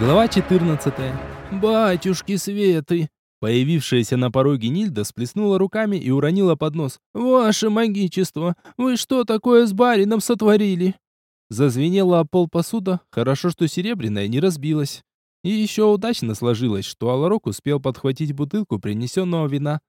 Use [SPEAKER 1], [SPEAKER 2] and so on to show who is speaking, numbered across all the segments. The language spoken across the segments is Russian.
[SPEAKER 1] Глава 14. «Батюшки Светы!» Появившаяся на пороге Нильда сплеснула руками и уронила под нос. «Ваше магичество! Вы что такое с барином сотворили?» Зазвенела о пол посуда, хорошо, что серебряная не разбилась. И еще удачно сложилось, что Аларок успел подхватить бутылку принесенного вина.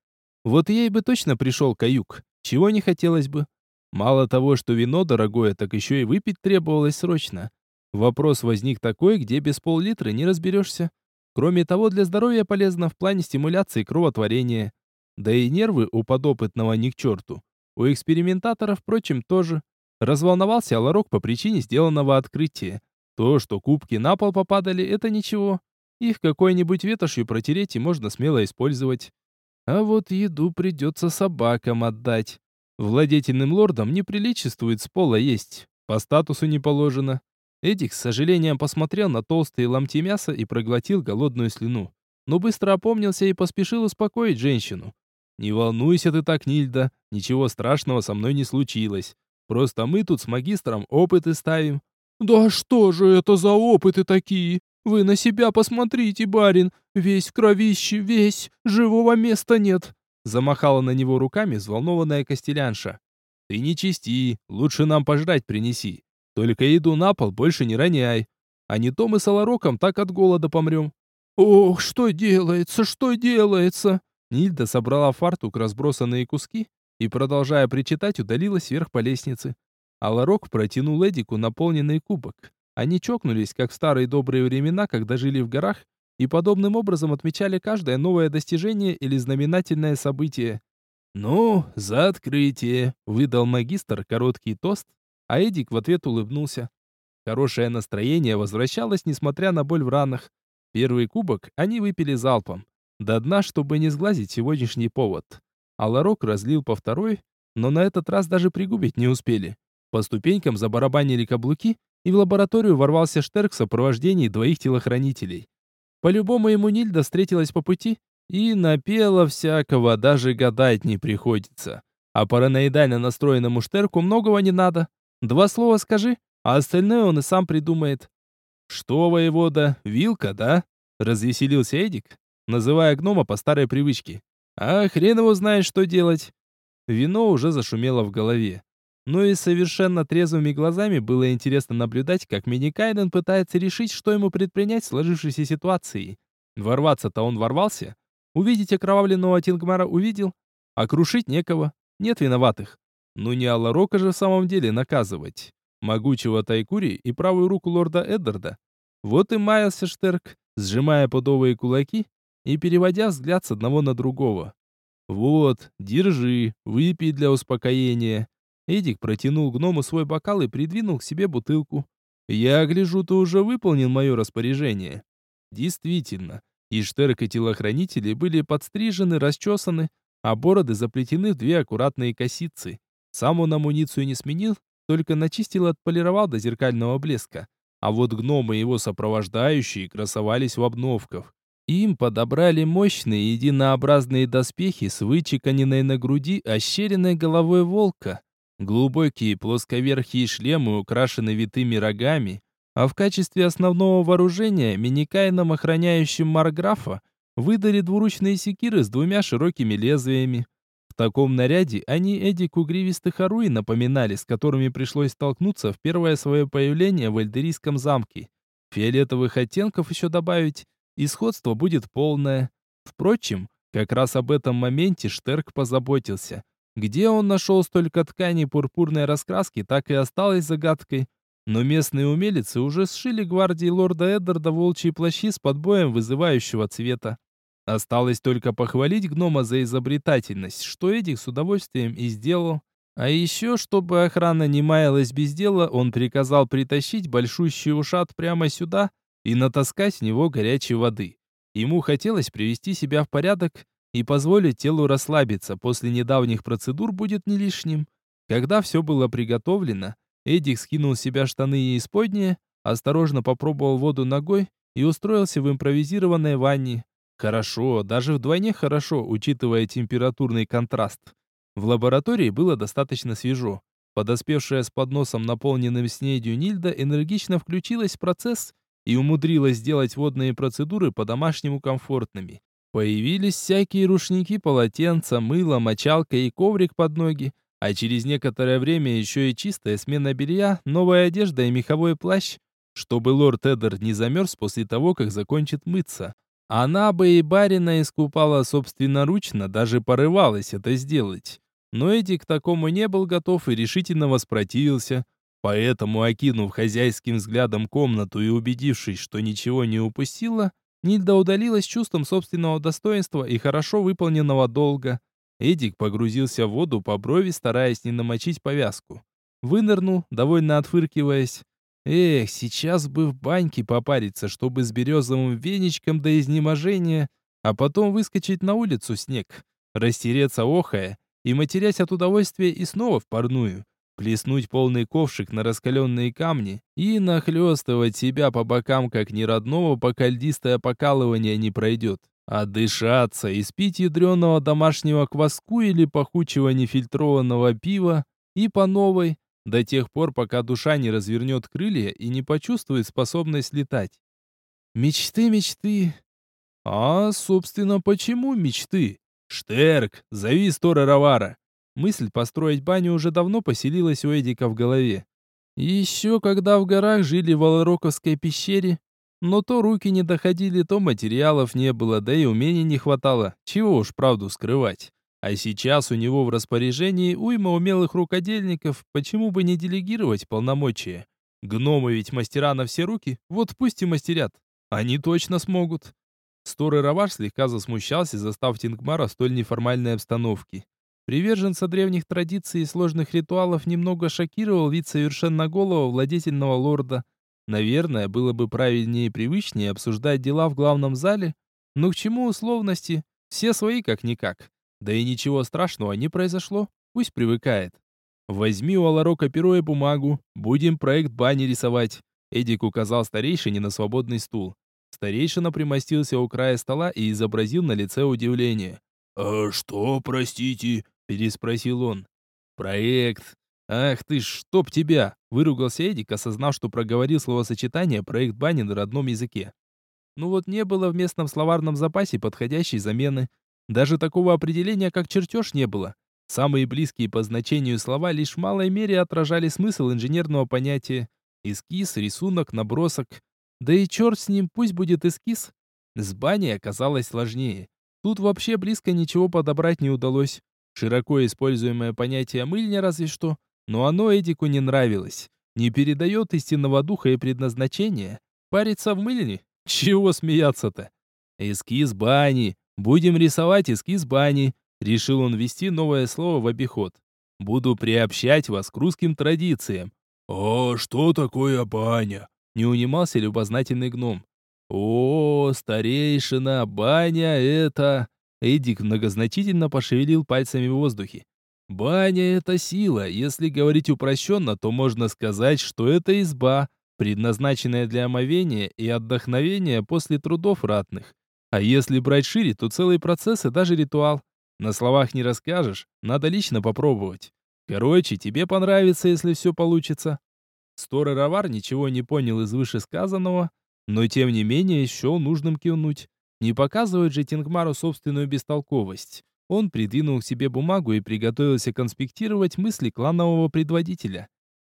[SPEAKER 1] Вот ей бы точно пришел каюк, чего не хотелось бы. Мало того, что вино дорогое, так еще и выпить требовалось срочно. Вопрос возник такой, где без пол-литра не разберешься. Кроме того, для здоровья полезно в плане стимуляции кровотворения. Да и нервы у подопытного ни к черту. У экспериментатора, впрочем, тоже. Разволновался Аларок по причине сделанного открытия. То, что кубки на пол попадали, это ничего. Их какой-нибудь ветошью протереть и можно смело использовать. А вот еду придется собакам отдать. Владетельным лордам не приличествует с пола есть. По статусу не положено. Эдик с сожалением посмотрел на толстые ломти мяса и проглотил голодную слюну. Но быстро опомнился и поспешил успокоить женщину. «Не волнуйся ты так, Нильда, ничего страшного со мной не случилось. Просто мы тут с магистром опыты ставим». «Да что же это за опыты такие? Вы на себя посмотрите, барин, весь кровище, весь, живого места нет». Замахала на него руками взволнованная костелянша. «Ты не чисти, лучше нам пожрать принеси. Только еду на пол больше не роняй. А не то мы с Алароком так от голода помрем. Ох, что делается, что делается? Нильда собрала фартук разбросанные куски и, продолжая причитать, удалилась вверх по лестнице. Аларок протянул Эдику наполненный кубок. Они чокнулись, как в старые добрые времена, когда жили в горах, и подобным образом отмечали каждое новое достижение или знаменательное событие. «Ну, за открытие!» — выдал магистр короткий тост, а Эдик в ответ улыбнулся. Хорошее настроение возвращалось, несмотря на боль в ранах. Первый кубок они выпили залпом. До дна, чтобы не сглазить сегодняшний повод. А Ларок разлил по второй, но на этот раз даже пригубить не успели. По ступенькам забарабанили каблуки, и в лабораторию ворвался Штерк в сопровождении двоих телохранителей. По-любому ему Нильда встретилась по пути и напела всякого, даже гадать не приходится. А параноидально настроенному Штерку многого не надо. Два слова скажи, а остальное он и сам придумает. Что, воевода, вилка, да? Развеселился Эдик, называя гнома по старой привычке. А хрен его знает, что делать. Вино уже зашумело в голове. Ну и совершенно трезвыми глазами было интересно наблюдать, как Миникайден пытается решить, что ему предпринять в сложившейся ситуации. Ворваться-то он ворвался. Увидеть окровавленного Тингмара увидел. А крушить некого. Нет виноватых. Ну не Алларока же в самом деле наказывать. Могучего Тайкури и правую руку лорда Эддарда. Вот и маялся Штерк, сжимая подовые кулаки и переводя взгляд с одного на другого. «Вот, держи, выпей для успокоения». Эдик протянул гному свой бокал и придвинул к себе бутылку. «Я гляжу, ты уже выполнил мое распоряжение». Действительно, и Штерк и телохранители были подстрижены, расчесаны, а бороды заплетены в две аккуратные косицы. Сам он амуницию не сменил, только начистил и отполировал до зеркального блеска. А вот гномы и его сопровождающие красовались в обновках. Им подобрали мощные единообразные доспехи с вычеканенной на груди ощеренной головой волка. Глубокие плосковерхие шлемы украшены витыми рогами, а в качестве основного вооружения миникайном охраняющим Марграфа выдали двуручные секиры с двумя широкими лезвиями. В таком наряде они Эдику гривистых Аруи напоминали, с которыми пришлось столкнуться в первое свое появление в Эльдерийском замке. Фиолетовых оттенков еще добавить, и сходство будет полное. Впрочем, как раз об этом моменте Штерк позаботился. Где он нашел столько тканей пурпурной раскраски, так и осталось загадкой. Но местные умелицы уже сшили гвардии лорда Эддарда волчьи плащи с подбоем вызывающего цвета. Осталось только похвалить гнома за изобретательность, что Эдик с удовольствием и сделал. А еще, чтобы охрана не маялась без дела, он приказал притащить большущий ушат прямо сюда и натаскать в него горячей воды. Ему хотелось привести себя в порядок и позволить телу расслабиться после недавних процедур будет не лишним. Когда все было приготовлено, Эдик скинул с себя штаны и исподние, осторожно попробовал воду ногой и устроился в импровизированной ванне. Хорошо, даже вдвойне хорошо, учитывая температурный контраст. В лаборатории было достаточно свежо. Подоспевшая с подносом, наполненным снедью Нильда, энергично включилась в процесс и умудрилась сделать водные процедуры по-домашнему комфортными. Появились всякие рушники, полотенца, мыло, мочалка и коврик под ноги, а через некоторое время еще и чистая смена белья, новая одежда и меховой плащ, чтобы лорд Эдер не замерз после того, как закончит мыться. Она бы и барина искупала собственноручно, даже порывалась это сделать. Но Эдди к такому не был готов и решительно воспротивился. Поэтому, окинув хозяйским взглядом комнату и убедившись, что ничего не упустила, Нильда удалилась чувством собственного достоинства и хорошо выполненного долга. Эдик погрузился в воду по брови, стараясь не намочить повязку. Вынырнул, довольно отфыркиваясь. Эх, сейчас бы в баньке попариться, чтобы с березовым веничком до изнеможения, а потом выскочить на улицу снег, растереться охая и матерясь от удовольствия и снова в парную, плеснуть полный ковшик на раскаленные камни и нахлестывать себя по бокам, как ни родного, пока льдистое покалывание не пройдет. Отдышаться и спить ядреного домашнего кваску или пахучего нефильтрованного пива и по новой, до тех пор, пока душа не развернет крылья и не почувствует способность летать. Мечты, мечты. А, собственно, почему мечты? Штерк, зови Стора Равара. Мысль построить баню уже давно поселилась у Эдика в голове. Еще когда в горах жили в Алароковской пещере, но то руки не доходили, то материалов не было, да и умений не хватало. Чего уж правду скрывать. А сейчас у него в распоряжении уйма умелых рукодельников, почему бы не делегировать полномочия? Гномы ведь мастера на все руки, вот пусть и мастерят. Они точно смогут. Сторы Раваш слегка засмущался, застав Тингмара в столь неформальной обстановке. Приверженца древних традиций и сложных ритуалов немного шокировал вид совершенно голого владетельного лорда. Наверное, было бы правильнее и привычнее обсуждать дела в главном зале, но к чему условности? Все свои как-никак. Да и ничего страшного не произошло, пусть привыкает. Возьми у Аларока перо и бумагу, будем проект бани рисовать. Эдик указал старейшине на свободный стул. Старейшина примостился у края стола и изобразил на лице удивление. «А что, простите?» – переспросил он. «Проект. Ах ты ж, чтоб тебя!» – выругался Эдик, осознав, что проговорил словосочетание «проект бани» на родном языке. Ну вот не было в местном словарном запасе подходящей замены. Даже такого определения, как чертеж, не было. Самые близкие по значению слова лишь в малой мере отражали смысл инженерного понятия. Эскиз, рисунок, набросок. Да и черт с ним, пусть будет эскиз. С баней оказалось сложнее. Тут вообще близко ничего подобрать не удалось. Широко используемое понятие мыльня разве что, но оно Эдику не нравилось. Не передает истинного духа и предназначения. Париться в мыльне? Чего смеяться-то? Эскиз бани, Будем рисовать эскиз бани. Решил он ввести новое слово в обиход. Буду приобщать вас к русским традициям. «А что такое баня?» Не унимался любознательный гном. «О, старейшина, баня это...» Эдик многозначительно пошевелил пальцами в воздухе. «Баня — это сила. Если говорить упрощенно, то можно сказать, что это изба, предназначенная для омовения и отдохновения после трудов ратных. А если брать шире, то целый процесс и даже ритуал. На словах не расскажешь, надо лично попробовать. Короче, тебе понравится, если все получится. Сторы Равар ничего не понял из вышесказанного, но тем не менее счел нужным кивнуть. Не показывает же Тингмару собственную бестолковость. Он придвинул к себе бумагу и приготовился конспектировать мысли кланового предводителя.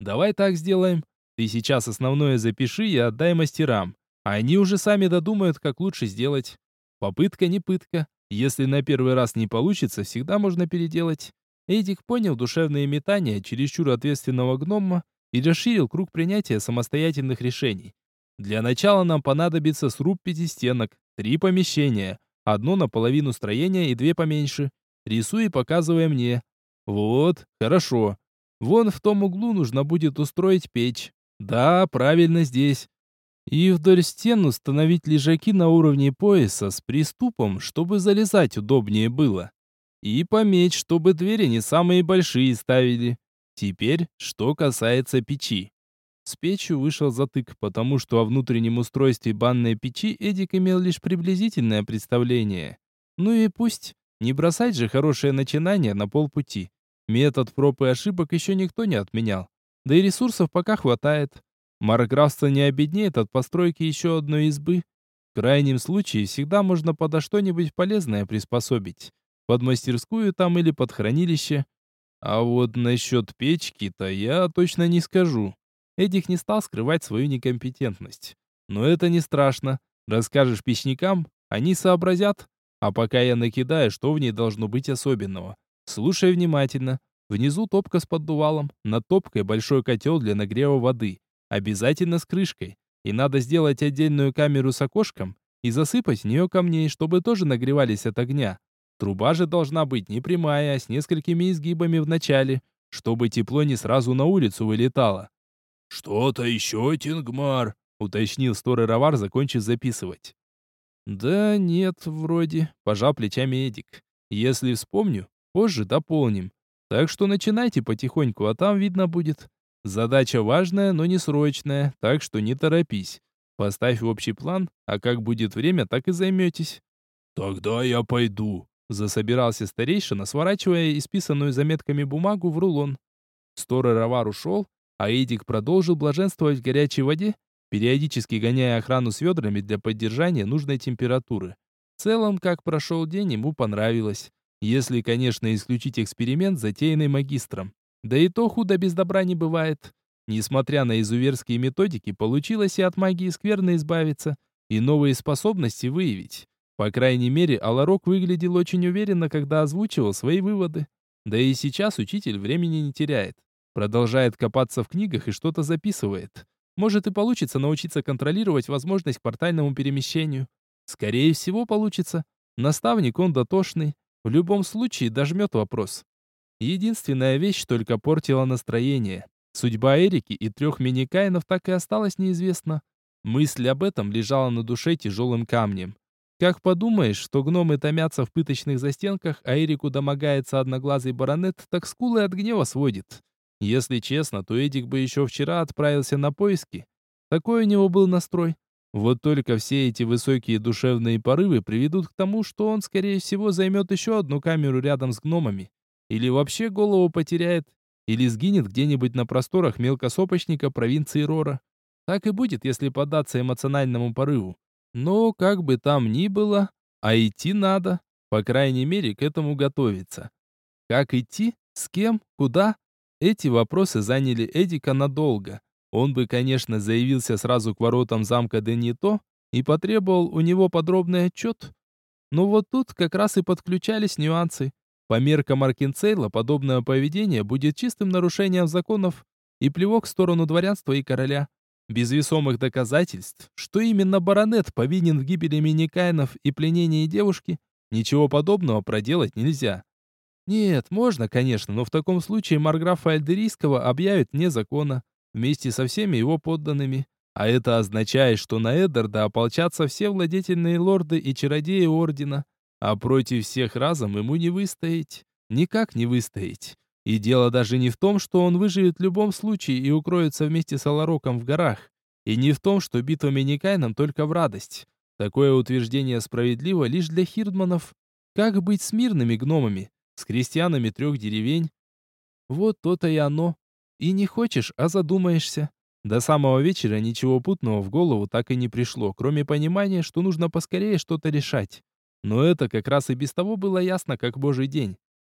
[SPEAKER 1] «Давай так сделаем. Ты сейчас основное запиши и отдай мастерам. Они уже сами додумают, как лучше сделать. Попытка не пытка. Если на первый раз не получится, всегда можно переделать. Эдик понял душевные метания чересчур ответственного гнома и расширил круг принятия самостоятельных решений. Для начала нам понадобится сруб пяти стенок, три помещения, одно наполовину строения и две поменьше. Рисуй и показывай мне. Вот, хорошо. Вон в том углу нужно будет устроить печь. Да, правильно здесь и вдоль стен установить лежаки на уровне пояса с приступом, чтобы залезать удобнее было. И пометь, чтобы двери не самые большие ставили. Теперь, что касается печи. С печью вышел затык, потому что о внутреннем устройстве банной печи Эдик имел лишь приблизительное представление. Ну и пусть, не бросать же хорошее начинание на полпути. Метод проб и ошибок еще никто не отменял. Да и ресурсов пока хватает. Марграфство не обеднеет от постройки еще одной избы. В крайнем случае всегда можно подо что-нибудь полезное приспособить. Под мастерскую там или под хранилище. А вот насчет печки-то я точно не скажу. Эдик не стал скрывать свою некомпетентность. Но это не страшно. Расскажешь печникам, они сообразят. А пока я накидаю, что в ней должно быть особенного. Слушай внимательно. Внизу топка с поддувалом, над топкой большой котел для нагрева воды. Обязательно с крышкой. И надо сделать отдельную камеру с окошком и засыпать в нее камней, чтобы тоже нагревались от огня. Труба же должна быть не прямая, а с несколькими изгибами в начале, чтобы тепло не сразу на улицу вылетало.
[SPEAKER 2] «Что-то еще, Тингмар?»
[SPEAKER 1] — уточнил Сторы Равар, закончив записывать. «Да нет, вроде», — пожал плечами Эдик. «Если вспомню, позже дополним. Так что начинайте потихоньку, а там видно будет. Задача важная, но не срочная, так что не торопись. Поставь общий план, а как будет время, так и займетесь».
[SPEAKER 2] «Тогда я пойду», —
[SPEAKER 1] засобирался старейшина, сворачивая исписанную заметками бумагу в рулон. Сторы Равар ушел, а Эдик продолжил блаженствовать в горячей воде, периодически гоняя охрану с ведрами для поддержания нужной температуры. В целом, как прошел день, ему понравилось. Если, конечно, исключить эксперимент, затеянный магистром. Да и то худо без добра не бывает. Несмотря на изуверские методики, получилось и от магии скверно избавиться, и новые способности выявить. По крайней мере, Аларок выглядел очень уверенно, когда озвучивал свои выводы. Да и сейчас учитель времени не теряет. Продолжает копаться в книгах и что-то записывает. Может и получится научиться контролировать возможность к портальному перемещению. Скорее всего, получится. Наставник он дотошный. В любом случае дожмет вопрос. Единственная вещь только портила настроение. Судьба Эрики и трех миникаинов так и осталась неизвестна. Мысль об этом лежала на душе тяжелым камнем. Как подумаешь, что гномы томятся в пыточных застенках, а Эрику домогается одноглазый баронет, так скулы от гнева сводит. Если честно, то Эдик бы еще вчера отправился на поиски. Такой у него был настрой. Вот только все эти высокие душевные порывы приведут к тому, что он, скорее всего, займет еще одну камеру рядом с гномами. Или вообще голову потеряет, или сгинет где-нибудь на просторах мелкосопочника провинции Рора. Так и будет, если поддаться эмоциональному порыву. Но, как бы там ни было, а идти надо, по крайней мере, к этому готовиться. Как идти? С кем? Куда? Эти вопросы заняли Эдика надолго. Он бы, конечно, заявился сразу к воротам замка Денито и потребовал у него подробный отчет. Но вот тут как раз и подключались нюансы. По меркам Аркинцейла подобное поведение будет чистым нарушением законов и плевок в сторону дворянства и короля. Без весомых доказательств, что именно баронет повинен в гибели миникайнов и пленении девушки, ничего подобного проделать нельзя. Нет, можно, конечно, но в таком случае марграфа Альдерийского объявят вне закона, вместе со всеми его подданными. А это означает, что на Эддарда ополчатся все владетельные лорды и чародеи Ордена, а против всех разом ему не выстоять. Никак не выстоять. И дело даже не в том, что он выживет в любом случае и укроется вместе с Алароком в горах. И не в том, что битва Миникайном только в радость. Такое утверждение справедливо лишь для хирдманов. Как быть с мирными гномами? с крестьянами трех деревень. Вот то-то и оно. И не хочешь, а задумаешься. До самого вечера ничего путного в голову так и не пришло, кроме понимания, что нужно поскорее что-то решать. Но это как раз и без того было ясно, как божий день.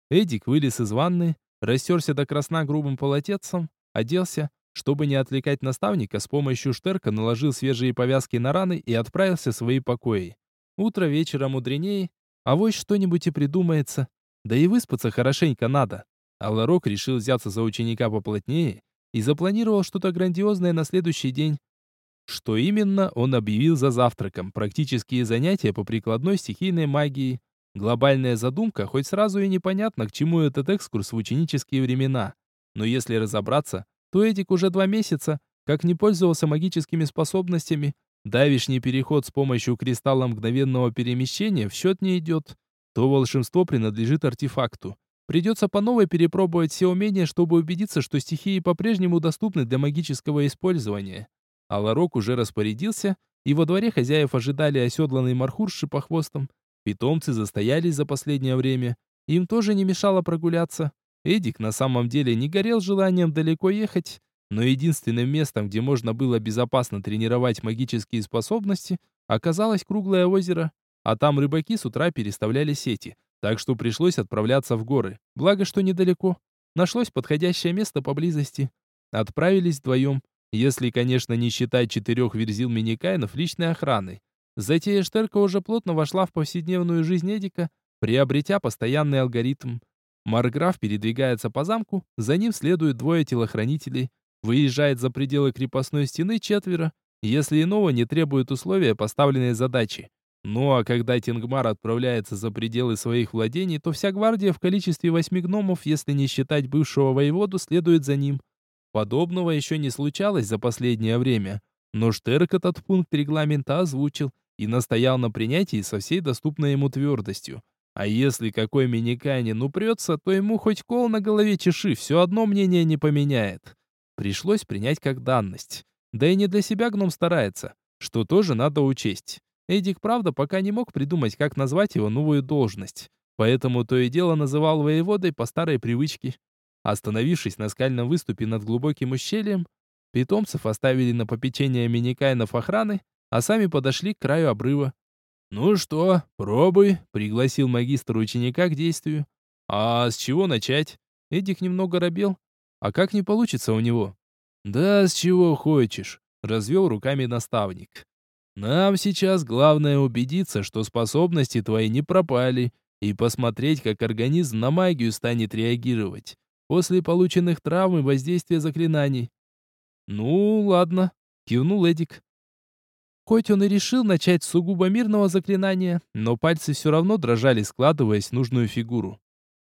[SPEAKER 1] Эдик вылез из ванны, растерся до красна грубым полотенцем, оделся, чтобы не отвлекать наставника, с помощью штерка наложил свежие повязки на раны и отправился в свои покои. Утро вечера мудренее, а вось что-нибудь и придумается. Да и выспаться хорошенько надо. А Ларок решил взяться за ученика поплотнее и запланировал что-то грандиозное на следующий день. Что именно, он объявил за завтраком. Практические занятия по прикладной стихийной магии. Глобальная задумка, хоть сразу и непонятно, к чему этот экскурс в ученические времена. Но если разобраться, то Эдик уже два месяца, как не пользовался магическими способностями, давишний переход с помощью кристалла мгновенного перемещения в счет не идет то волшебство принадлежит артефакту. Придется по новой перепробовать все умения, чтобы убедиться, что стихии по-прежнему доступны для магического использования. А Ларок уже распорядился, и во дворе хозяев ожидали оседланный мархур с шипохвостом. Питомцы застоялись за последнее время. Им тоже не мешало прогуляться. Эдик на самом деле не горел желанием далеко ехать, но единственным местом, где можно было безопасно тренировать магические способности, оказалось круглое озеро, а там рыбаки с утра переставляли сети, так что пришлось отправляться в горы. Благо, что недалеко. Нашлось подходящее место поблизости. Отправились вдвоем, если, конечно, не считать четырех верзил миникайнов личной охраны. Затея Штерка уже плотно вошла в повседневную жизнь Эдика, приобретя постоянный алгоритм. Марграф передвигается по замку, за ним следуют двое телохранителей, выезжает за пределы крепостной стены четверо, если иного не требуют условия поставленной задачи. Ну а когда Тингмар отправляется за пределы своих владений, то вся гвардия в количестве восьми гномов, если не считать бывшего воеводу, следует за ним. Подобного еще не случалось за последнее время, но Штерк этот пункт регламента озвучил и настоял на принятии со всей доступной ему твердостью. А если какой миниканин упрется, то ему хоть кол на голове чеши, все одно мнение не поменяет. Пришлось принять как данность. Да и не для себя гном старается, что тоже надо учесть. Эдик, правда, пока не мог придумать, как назвать его новую должность. Поэтому то и дело называл воеводой по старой привычке. Остановившись на скальном выступе над глубоким ущельем, питомцев оставили на попечение миникайнов охраны, а сами подошли к краю обрыва. «Ну что, пробуй», — пригласил магистр ученика к действию. «А с чего начать?» Эдик немного робел. «А как не получится у него?» «Да с чего хочешь», — развел руками наставник. «Нам сейчас главное убедиться, что способности твои не пропали, и посмотреть, как организм на магию станет реагировать после полученных травм и воздействия заклинаний». «Ну, ладно», — кивнул Эдик. Хоть он и решил начать с сугубо мирного заклинания, но пальцы все равно дрожали, складываясь в нужную фигуру.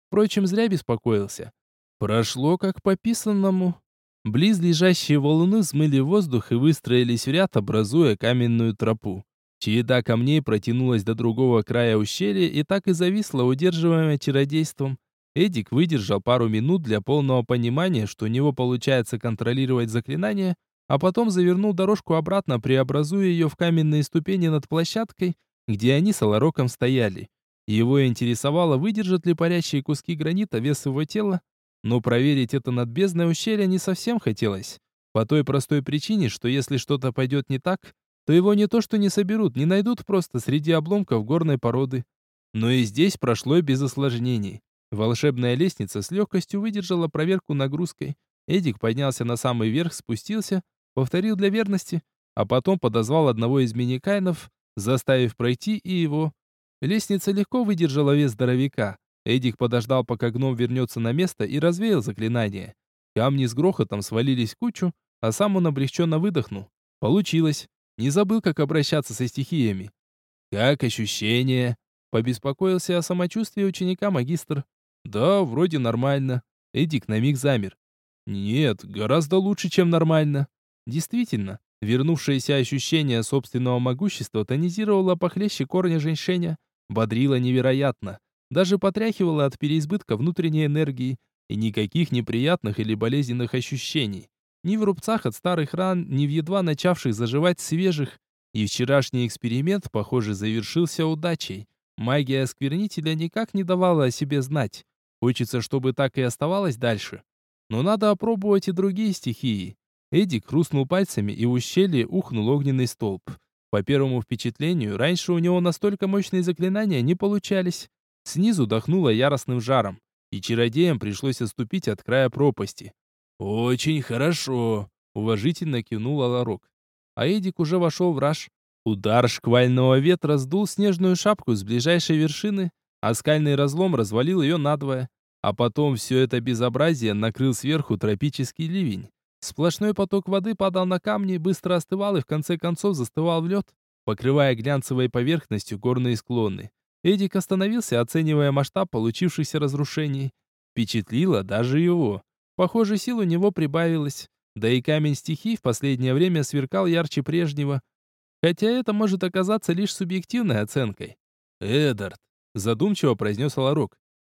[SPEAKER 1] Впрочем, зря беспокоился. Прошло как по писанному. Близ лежащие валуны взмыли воздух и выстроились в ряд, образуя каменную тропу. Череда камней протянулась до другого края ущелья и так и зависла, удерживаемая чародейством. Эдик выдержал пару минут для полного понимания, что у него получается контролировать заклинание, а потом завернул дорожку обратно, преобразуя ее в каменные ступени над площадкой, где они с Алароком стояли. Его интересовало, выдержат ли парящие куски гранита вес его тела, но проверить это над бездной ущелья не совсем хотелось. По той простой причине, что если что-то пойдет не так, то его не то что не соберут, не найдут просто среди обломков горной породы. Но и здесь прошло без осложнений. Волшебная лестница с легкостью выдержала проверку нагрузкой. Эдик поднялся на самый верх, спустился, повторил для верности, а потом подозвал одного из миникайнов, заставив пройти и его. Лестница легко выдержала вес здоровяка. Эдик подождал, пока гном вернется на место и развеял заклинание. Камни с грохотом свалились в кучу, а сам он облегченно выдохнул. Получилось. Не забыл, как обращаться со стихиями. «Как ощущение?» Побеспокоился о самочувствии ученика магистр. «Да, вроде нормально». Эдик на миг замер. «Нет, гораздо лучше, чем нормально». Действительно, вернувшееся ощущение собственного могущества тонизировало похлеще корня женьшеня, бодрило невероятно, даже потряхивало от переизбытка внутренней энергии и никаких неприятных или болезненных ощущений. Ни в рубцах от старых ран, ни в едва начавших заживать свежих. И вчерашний эксперимент, похоже, завершился удачей. Магия осквернителя никак не давала о себе знать. Хочется, чтобы так и оставалось дальше. Но надо опробовать и другие стихии. Эдик хрустнул пальцами, и в ущелье ухнул огненный столб. По первому впечатлению, раньше у него настолько мощные заклинания не получались. Снизу дохнуло яростным жаром, и чародеям пришлось отступить от края пропасти. «Очень хорошо», — уважительно кивнул Аларок. А Эдик уже вошел в раж. Удар шквального ветра сдул снежную шапку с ближайшей вершины, а скальный разлом развалил ее надвое. А потом все это безобразие накрыл сверху тропический ливень. Сплошной поток воды падал на камни, быстро остывал и в конце концов застывал в лед, покрывая глянцевой поверхностью горные склоны. Эдик остановился, оценивая масштаб получившихся разрушений. Впечатлило даже его. Похоже, сил у него прибавилось. Да и камень стихий в последнее время сверкал ярче прежнего. Хотя это может оказаться лишь субъективной оценкой. «Эдард», — задумчиво произнес Аларок,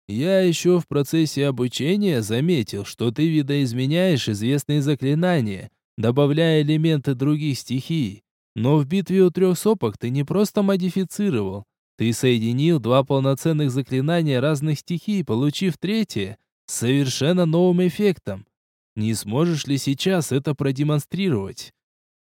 [SPEAKER 1] я еще в процессе обучения заметил, что ты видоизменяешь известные заклинания, добавляя элементы других стихий. Но в битве у трех сопок ты не просто модифицировал, ты соединил два полноценных заклинания разных стихий, получив третье с совершенно новым эффектом. Не сможешь ли сейчас это продемонстрировать?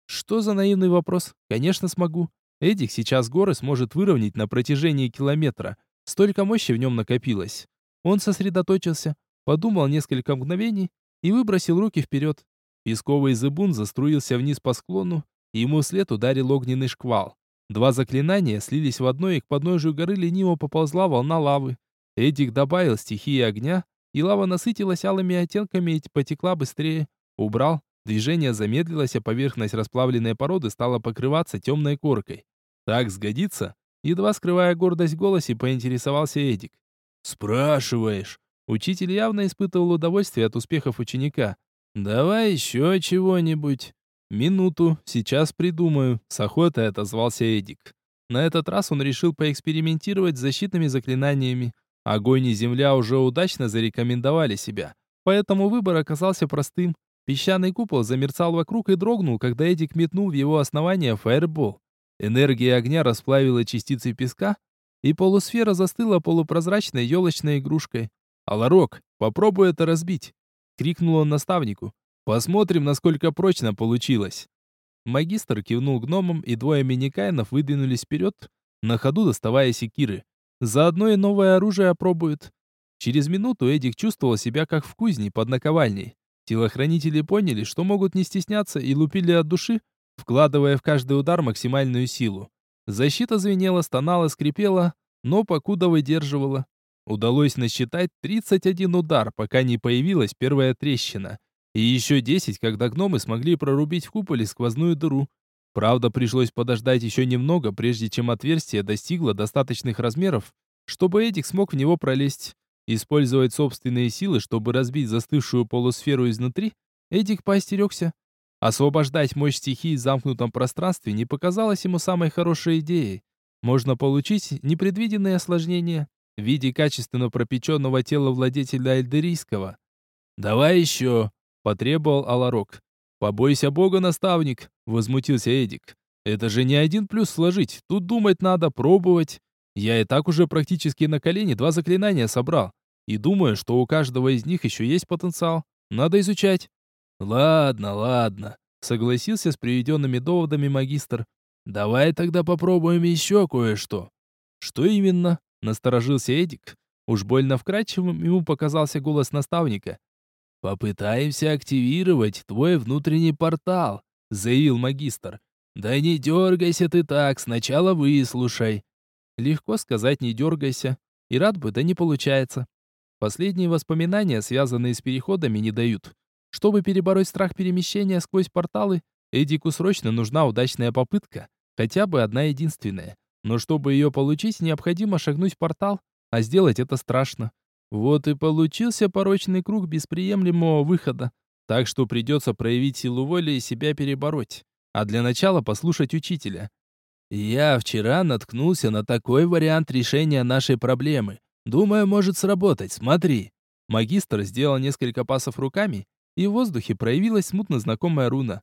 [SPEAKER 1] Что за наивный вопрос? Конечно, смогу. Эдик сейчас горы сможет выровнять на протяжении километра. Столько мощи в нем накопилось. Он сосредоточился, подумал несколько мгновений и выбросил руки вперед. Песковый зыбун заструился вниз по склону, и ему вслед ударил огненный шквал. Два заклинания слились в одно, и к подножию горы лениво поползла волна лавы. Эдик добавил стихии огня, и лава насытилась алыми оттенками и потекла быстрее. Убрал, движение замедлилось, а поверхность расплавленной породы стала покрываться темной коркой. «Так сгодится?» Едва скрывая гордость в голосе, поинтересовался Эдик. «Спрашиваешь?» Учитель явно испытывал удовольствие от успехов ученика. «Давай еще чего-нибудь». «Минуту, сейчас придумаю», — с охотой отозвался Эдик. На этот раз он решил поэкспериментировать с защитными заклинаниями. Огонь и земля уже удачно зарекомендовали себя, поэтому выбор оказался простым. Песчаный купол замерцал вокруг и дрогнул, когда Эдик метнул в его основание фаербол. Энергия огня расплавила частицы песка, и полусфера застыла полупрозрачной елочной игрушкой. «Аларок, попробуй это разбить!» — крикнул он наставнику. «Посмотрим, насколько прочно получилось!» Магистр кивнул гномам, и двое миникайнов выдвинулись вперед, на ходу доставая секиры. Заодно и новое оружие опробуют. Через минуту Эдик чувствовал себя как в кузне под наковальней. Телохранители поняли, что могут не стесняться и лупили от души, вкладывая в каждый удар максимальную силу. Защита звенела, стонала, скрипела, но покуда выдерживала. Удалось насчитать 31 удар, пока не появилась первая трещина. И еще 10, когда гномы смогли прорубить в куполе сквозную дыру. Правда, пришлось подождать еще немного, прежде чем отверстие достигло достаточных размеров, чтобы Эдик смог в него пролезть. Использовать собственные силы, чтобы разбить застывшую полусферу изнутри, Эдик поостерегся. Освобождать мощь стихии в замкнутом пространстве не показалось ему самой хорошей идеей. Можно получить непредвиденные осложнения в виде качественно пропеченного тела владетеля Альдерийского. «Давай еще!» — потребовал Аларок. «Побойся бога, наставник!» — возмутился Эдик. «Это же не один плюс сложить, тут думать надо, пробовать. Я и так уже практически на колени два заклинания собрал. И думаю, что у каждого из них еще есть потенциал. Надо изучать». «Ладно, ладно», — согласился с приведенными доводами магистр. «Давай тогда попробуем еще кое-что». «Что именно?» — насторожился Эдик. Уж больно вкрадчивым ему показался голос наставника. «Попытаемся активировать твой внутренний портал», — заявил магистр. «Да не дергайся ты так, сначала выслушай». Легко сказать «не дергайся», и рад бы, да не получается. Последние воспоминания, связанные с переходами, не дают. Чтобы перебороть страх перемещения сквозь порталы, Эдику срочно нужна удачная попытка, хотя бы одна единственная. Но чтобы ее получить, необходимо шагнуть в портал, а сделать это страшно. Вот и получился порочный круг без приемлемого выхода. Так что придется проявить силу воли и себя перебороть. А для начала послушать учителя. Я вчера наткнулся на такой вариант решения нашей проблемы. Думаю, может сработать. Смотри. Магистр сделал несколько пасов руками, и в воздухе проявилась смутно знакомая руна.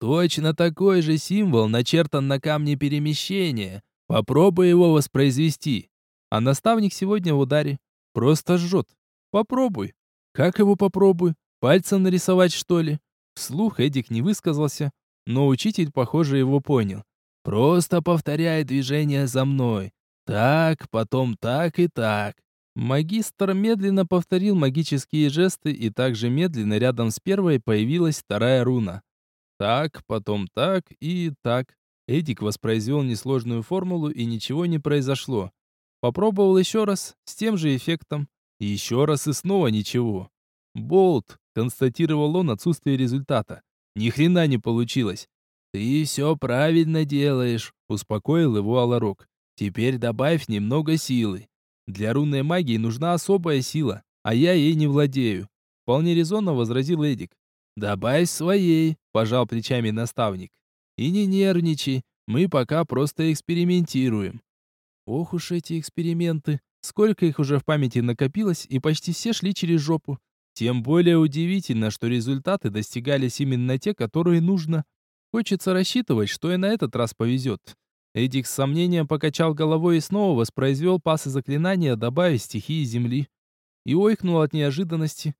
[SPEAKER 1] Точно такой же символ начертан на камне перемещения. Попробуй его воспроизвести. А наставник сегодня в ударе. Просто жжет. Попробуй. Как его попробуй? Пальцем нарисовать, что ли? Вслух Эдик не высказался, но учитель, похоже, его понял. Просто повторяй движение за мной. Так, потом так и так. Магистр медленно повторил магические жесты, и также медленно рядом с первой появилась вторая руна. Так, потом так и так. Эдик воспроизвел несложную формулу, и ничего не произошло. Попробовал еще раз, с тем же эффектом. Еще раз и снова ничего. Болт, констатировал он отсутствие результата. Ни хрена не получилось. Ты все правильно делаешь, успокоил его Аларок. Теперь добавь немного силы. Для рунной магии нужна особая сила, а я ей не владею. Вполне резонно возразил Эдик. Добавь своей, пожал плечами наставник. И не нервничай, мы пока просто экспериментируем. Ох уж эти эксперименты. Сколько их уже в памяти накопилось, и почти все шли через жопу. Тем более удивительно, что результаты достигались именно те, которые нужно. Хочется рассчитывать, что и на этот раз повезет. Эдик с сомнением покачал головой и снова воспроизвел пасы заклинания, добавив стихии земли. И ойкнул от неожиданности.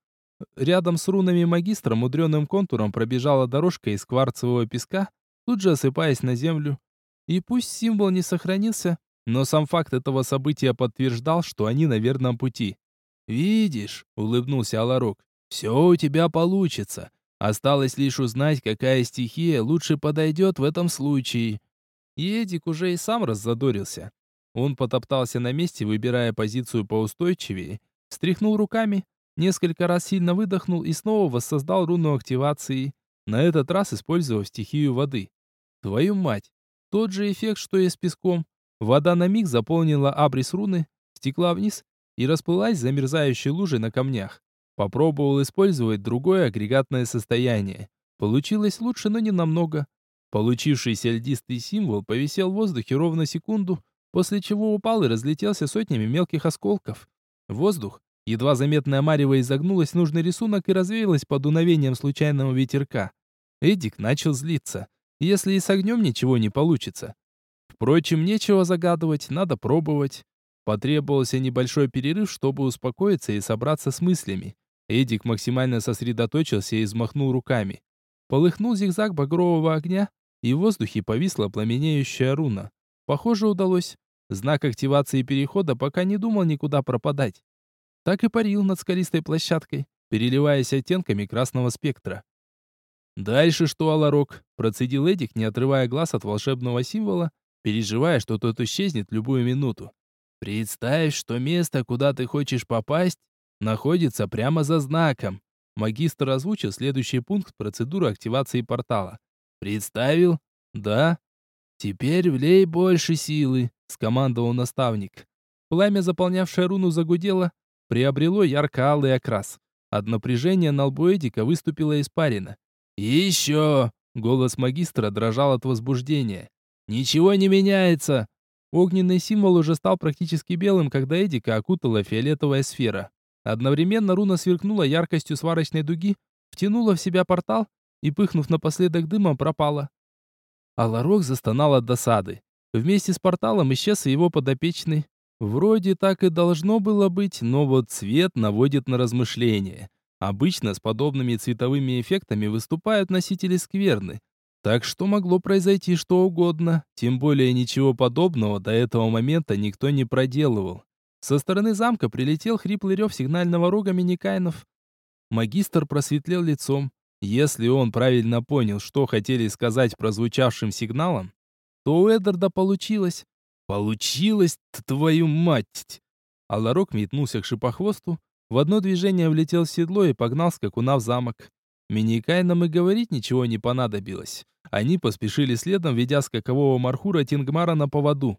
[SPEAKER 1] Рядом с рунами магистра мудреным контуром пробежала дорожка из кварцевого песка, тут же осыпаясь на землю. И пусть символ не сохранился, но сам факт этого события подтверждал, что они на верном пути. «Видишь», — улыбнулся Аларок, — «все у тебя получится. Осталось лишь узнать, какая стихия лучше подойдет в этом случае». И Эдик уже и сам раззадорился. Он потоптался на месте, выбирая позицию поустойчивее, встряхнул руками, Несколько раз сильно выдохнул и снова воссоздал руну активации, на этот раз использовав стихию воды. Твою мать! Тот же эффект, что и с песком. Вода на миг заполнила абрис руны, стекла вниз и расплылась замерзающей лужей на камнях. Попробовал использовать другое агрегатное состояние. Получилось лучше, но не намного. Получившийся льдистый символ повисел в воздухе ровно секунду, после чего упал и разлетелся сотнями мелких осколков. Воздух, Едва заметная марево изогнулась нужный рисунок и развеялась под дуновением случайного ветерка. Эдик начал злиться. Если и с огнем ничего не получится. Впрочем, нечего загадывать, надо пробовать. Потребовался небольшой перерыв, чтобы успокоиться и собраться с мыслями. Эдик максимально сосредоточился и взмахнул руками. Полыхнул зигзаг багрового огня, и в воздухе повисла пламенеющая руна. Похоже, удалось. Знак активации перехода пока не думал никуда пропадать так и парил над скалистой площадкой, переливаясь оттенками красного спектра. «Дальше что, Аларок?» – процедил Эдик, не отрывая глаз от волшебного символа, переживая, что тот исчезнет любую минуту. «Представь, что место, куда ты хочешь попасть, находится прямо за знаком». Магистр озвучил следующий пункт процедуры активации портала. «Представил?» «Да». «Теперь влей больше силы», — скомандовал наставник. Пламя, заполнявшее руну, загудело, приобрело ярко-алый окрас. От напряжения на лбу Эдика выступила испарина. «Еще!» — голос магистра дрожал от возбуждения. «Ничего не меняется!» Огненный символ уже стал практически белым, когда Эдика окутала фиолетовая сфера. Одновременно руна сверкнула яркостью сварочной дуги, втянула в себя портал и, пыхнув напоследок дымом, пропала. А Ларок застонал от досады. Вместе с порталом исчез его подопечный, Вроде так и должно было быть, но вот цвет наводит на размышления. Обычно с подобными цветовыми эффектами выступают носители скверны. Так что могло произойти что угодно, тем более ничего подобного до этого момента никто не проделывал. Со стороны замка прилетел хриплый рев сигнального рога миникайнов. Магистр просветлел лицом. Если он правильно понял, что хотели сказать прозвучавшим сигналом, то у Эддарда получилось. Получилось-то твою мать! А Ларок метнулся к шипохвосту, в одно движение влетел в седло и погнал скакуна в замок. Миникайнам и говорить ничего не понадобилось. Они поспешили следом, ведя скакового мархура Тингмара на поводу.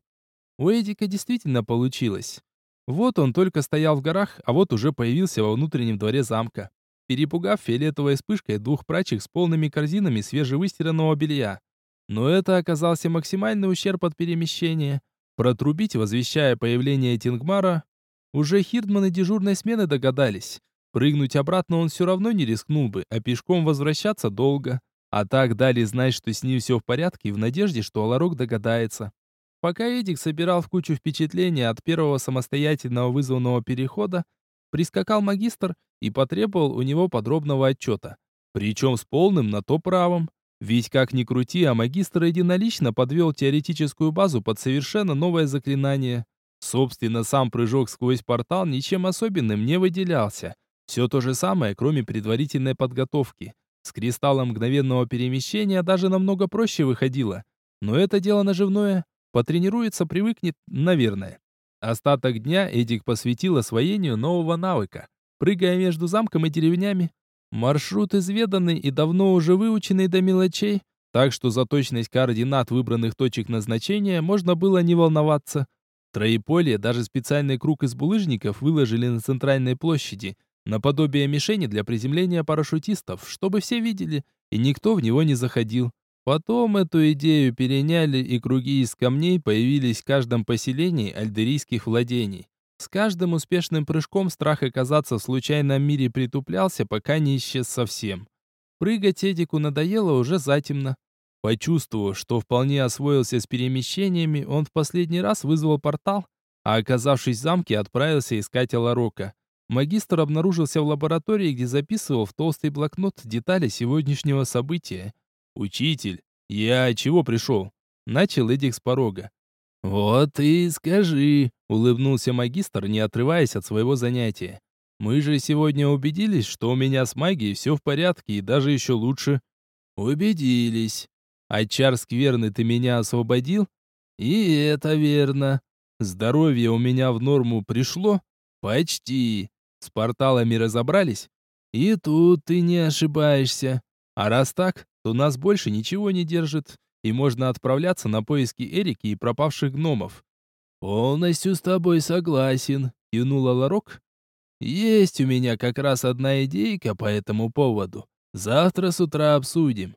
[SPEAKER 1] У Эдика действительно получилось. Вот он только стоял в горах, а вот уже появился во внутреннем дворе замка, перепугав фиолетовой вспышкой двух прачих с полными корзинами свежевыстиранного белья. Но это оказался максимальный ущерб от перемещения. Протрубить, возвещая появление Тингмара, уже хирдманы дежурной смены догадались. Прыгнуть обратно он все равно не рискнул бы, а пешком возвращаться долго. А так дали знать, что с ним все в порядке, в надежде, что Аларок догадается. Пока Эдик собирал в кучу впечатления от первого самостоятельного вызванного перехода, прискакал магистр и потребовал у него подробного отчета. Причем с полным на то правом. Ведь как ни крути, а магистр единолично подвел теоретическую базу под совершенно новое заклинание. Собственно, сам прыжок сквозь портал ничем особенным не выделялся. Все то же самое, кроме предварительной подготовки. С кристаллом мгновенного перемещения даже намного проще выходило. Но это дело наживное. Потренируется, привыкнет, наверное. Остаток дня Эдик посвятил освоению нового навыка. Прыгая между замком и деревнями, Маршрут изведанный и давно уже выученный до мелочей, так что за точность координат выбранных точек назначения можно было не волноваться. Троеполье даже специальный круг из булыжников выложили на центральной площади, наподобие мишени для приземления парашютистов, чтобы все видели, и никто в него не заходил. Потом эту идею переняли, и круги из камней появились в каждом поселении альдерийских владений. С каждым успешным прыжком страх оказаться в случайном мире притуплялся, пока не исчез совсем. Прыгать Эдику надоело уже затемно. Почувствовав, что вполне освоился с перемещениями, он в последний раз вызвал портал, а оказавшись в замке, отправился искать Аларока. магистр обнаружился в лаборатории, где записывал в толстый блокнот детали сегодняшнего события. «Учитель, я чего пришел?» Начал Эдик с порога. «Вот и скажи», — улыбнулся магистр, не отрываясь от своего занятия. «Мы же сегодня убедились, что у меня с магией все в порядке и даже еще лучше». «Убедились. А чар скверный ты меня освободил?» «И это верно. Здоровье у меня в норму пришло?» «Почти. С порталами разобрались?» «И тут ты не ошибаешься. А раз так, то нас больше ничего не держит и можно отправляться на поиски Эрики и пропавших гномов. «Полностью с тобой согласен», — кивнула Ларок. «Есть у меня как раз одна идейка по этому поводу. Завтра с утра обсудим».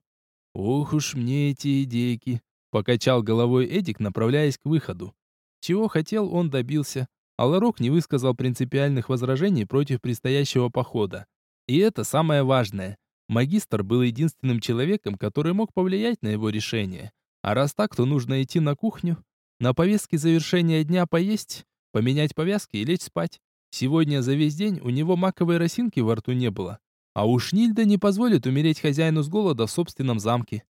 [SPEAKER 1] «Ух уж мне эти идейки», — покачал головой Эдик, направляясь к выходу. Чего хотел, он добился, а Ларок не высказал принципиальных возражений против предстоящего похода. И это самое важное. Магистр был единственным человеком, который мог повлиять на его решение. А раз так, то нужно идти на кухню. На повестке завершения дня поесть, поменять повязки и лечь спать. Сегодня за весь день у него маковой росинки во рту не было. А уж Нильда не позволит умереть хозяину с голода в собственном замке.